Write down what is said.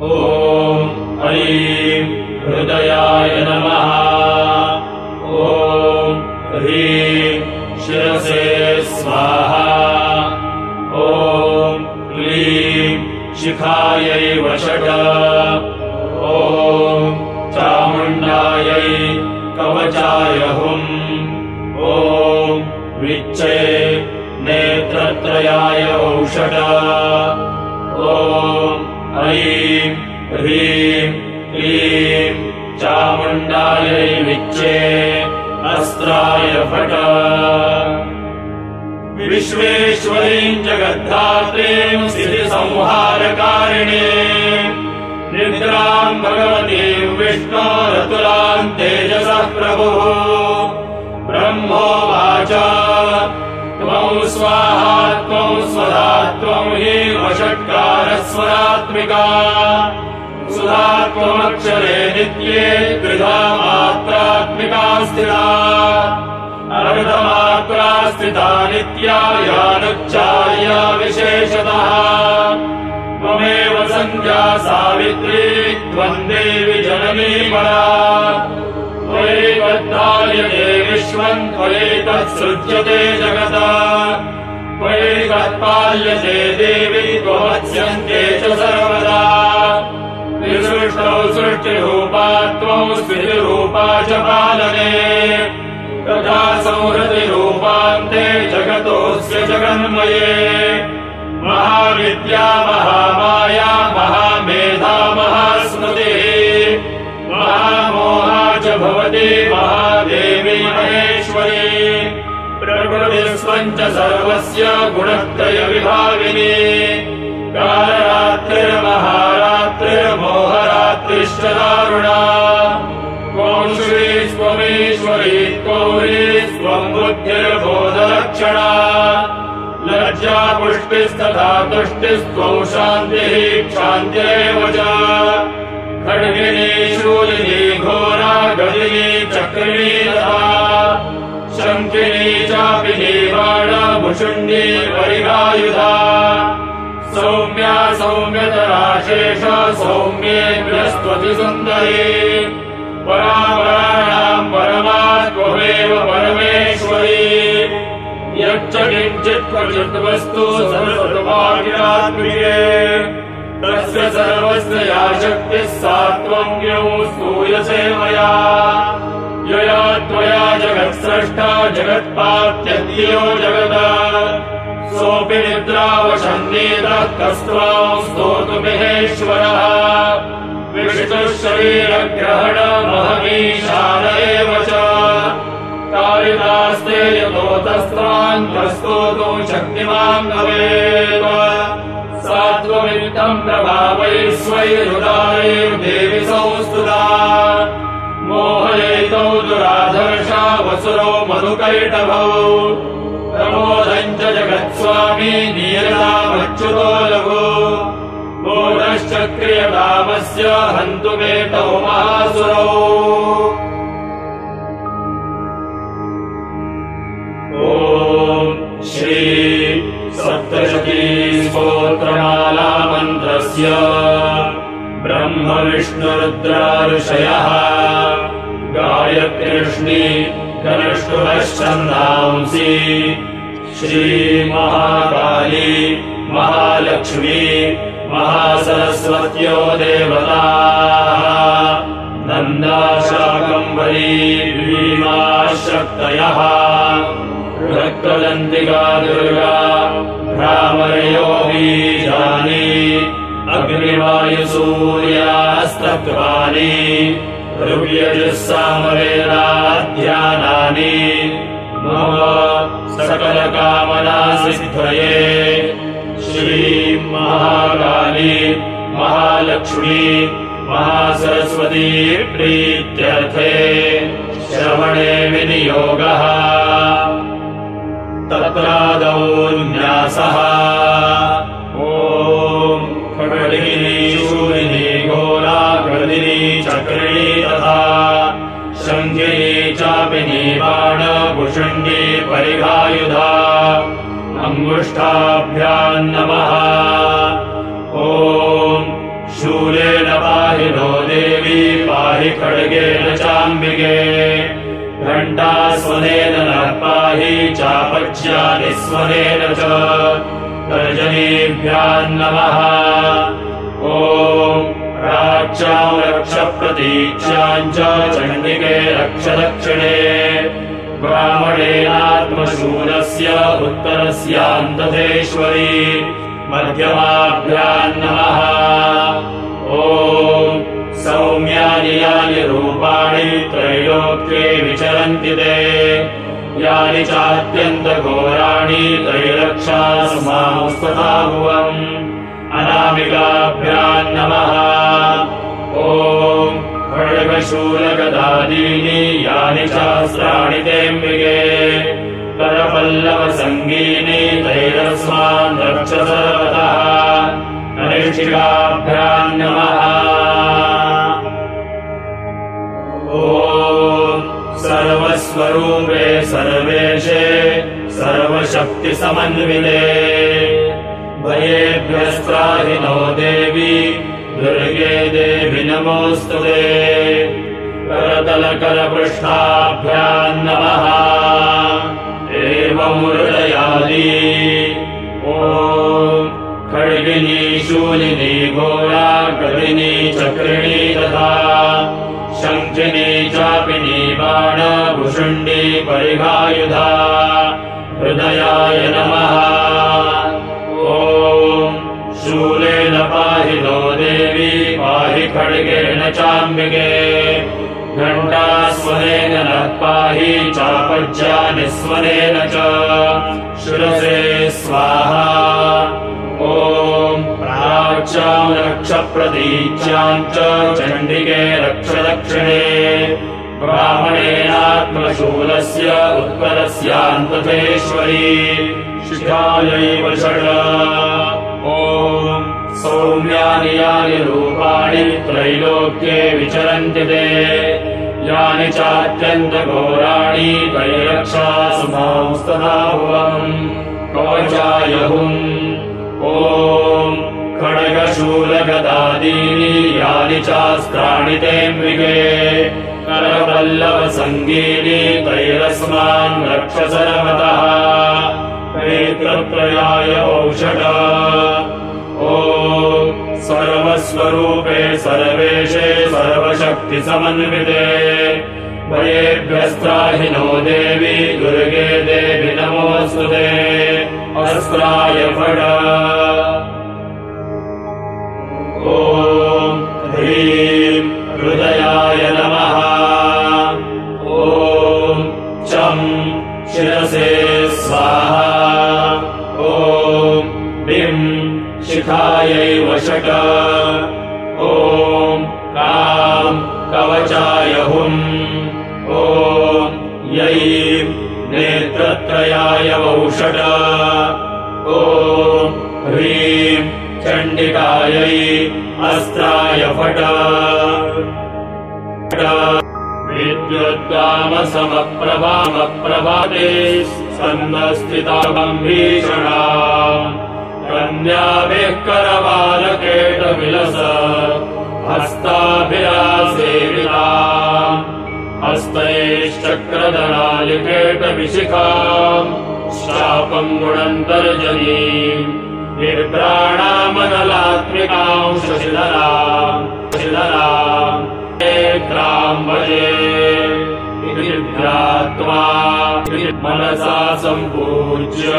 ॐ ऐं हृदयाय नमः। ॐ ह्रीं शिरसे स्वाहा। ॐ क्लीं शिखायै वषट विच्चे अस्त्राय फट विश्वेश्वरीम् जगद्धात्रीम् स्थितिसंहारकारिणे निद्राम् भगवतीम् विष्णोरतुलाम् तेजसः प्रभुः। ब्रह्मोवाच त्वम् स्वाहा त्वम् स्वधा त्वम् हि वषट्कारस्वरात्मिका सुधा त्वमक्षरे नित्ये यानुच्चार्या विशेषतः। त्वमेव सन्ध्या सावित्री त्वम् देवि जननी परा। त्वयि बद्धायते विश्वम् त्वयि तत्सृज्यते जगत। त्वयि तत्पाल्यते देवी स्थितिरूपा च पालने तथा संहृतिरूपान्ते जगतोऽस्य जगन्मये। महाविद्या महामाया महामेधा महास्मृतिः। महामोहा च भवति महादेवी महेश्वरी। प्रकृतिस्त्वम् च सर्वस्य गुणत्रयविभागिनी। कालरात्रिर्महारात्रिर्मोहरात्रिश्च तुष्टिस्त्वम् शान्तिः क्षान्त्येव च खड्गिनी शूलिनी घोरा गदिनी चक्रिणी तथा शङ्किनी चापिनी बाणभुषुण्डी परिगायुधा सौम्या सौम्यतरा शेष सौम्येभ्यस्त्वति सुन्दरी परापराणाम् परमात्ममेव परमेश्वरी। यच्च किञ्चित् क्वचित् वस्तु सर्वसर्वाभिरात्मिके तस्य सर्वस्य या शक्तिः सा त्वम् मया। यया त्वया जगत्स्रष्टा जगत्पात्यद्यो जगत सोऽपि निद्रावशन्नीतः कस्त्वाम् स्तोतुमिहेश्वरः। विष्णुः शरीरग्रहणमहमीशान एव च। कारितास्ते यतोतस्त्वाम् प्रस्तोतुम् शक्तिमान् भवेत् त्वमित्तम् प्रभावैः स्वैरुदारैर्देवि संस्तुता मोहयितौ दुराधर्षा वसुरौ मधुकैटभौ प्रमोदम् च जगत्स्वामी नीरदामच्युतो लघु। बोधश्चक्रियतामस्य हन्तुमेतौ महासुरौ मन्त्रस्य ब्रह्म विष्णुरुद्राऋषयः गायत्र्यष्णि कनिष्ठुभश्चन्दांसि श्रीमहाकाली महालक्ष्मी महासरस्वत्यो देवता नन्दाशाकम्बरी भीमाशक्तयः रक्तदन्तिका दुर्गा भ्रामरयो बीजानि अग्निवायुसूर्यास्तत्वानि ऋव्यजुः मम सकलकामनासिद्धये श्रीमहाकाली महालक्ष्मी महासरस्वती प्रीत्यर्थे श्रवणे विनियोगः। तत्रादौ न्यासः देवायुधा अङ्गुष्ठाभ्याम् नमः। ॐ शूलेन पाहि नो देवी पाहि खड्गेन चाम्बिके। घण्टास्वनेन नाग् चापच्यानिस्वेन च। तर्जनीभ्याम् नमः। ॐ राज्याम् रक्षप्रतीच्याम् चण्डिके रक्षदक्षिणे। ब्राह्मणेनात्मशूलस्य उत्तरस्यान्तधेश्वरी मध्यमाभ्याम् नमः ॐ सौम्यानि यानि रूपाणि त्रैलोक्ये विचरन्ति ते। यानि चात्यन्तघोराणि त्रैलक्षास्मास्तथा भुवम् अनामिकाभ्याम् खड्गशूलगदादीनि यानि शास्त्राणि तेऽम्बिके। करपल्लवसङ्गीनि तैरस्मान् रक्ष सर्वतः अनिष्ठिकाभ्याम् नमः ॐ सर्वस्वरूपे सर्वेशे सर्वशक्तिसमन्विते। भयेभ्यस्त्राहि नो देवी दुर्गे देवि नमोऽस्तु करतलकरपृष्ठाभ्याम् नमः स्वरेण च। शिरसे स्वाहा। ॐ प्राच्याम् रक्ष प्रतीच्याम् च चण्डिके रक्ष दक्षिणे ब्राह्मणेनात्मशूलस्य उत्तरस्यान्तथेश्वरी शिखायैव षड्। सौम्यानि यानि रूपाणि त्रैलोक्ये विचरन्ति ते यानि चात्यन्तघोराणि त्रैरक्षा सुमांस्तथा भुवम् कवचाय हुम् ॐ खड्गशूलगदादीनि यानि चास्त्राणि तेऽम्बिके करपल्लवसङ्गीनि तैरस्मान् रक्ष सर्वतः नेत्रत्रयाय औषध। ॐ सर्वस्वरूपे सर्वेशे सर्वशक्तिसमन्विते। भयेभ्यस्त्राहि नो देवी दुर्गे देवि नमोऽस्तु ते। अस्त्राय फड। ॐ ह्रीं हृदयाय नमः। ॐ चं शिरसे स्वाहा शिखायै वषट काम् कवचाय हुम् ॐ यै नेत्रत्रयाय वौषट ॐ ह्रीं चण्डिकायै अस्त्राय फट। विद्युद्गामसमप्रभामप्रभाते सन्नस्थिताम् भीषणा कन्याभिः करवालकेटविलस हस्ताभिरासेविता। हस्तैश्चक्रधरालिकेटविशिखाम् शापम् गुणन्तर्जनीम् निर्प्राणामनलात्मिकाम् शशिधराम् शशिधराम् नेत्राम् भजे इति ध्यात्वा मनसा सम्पूज्य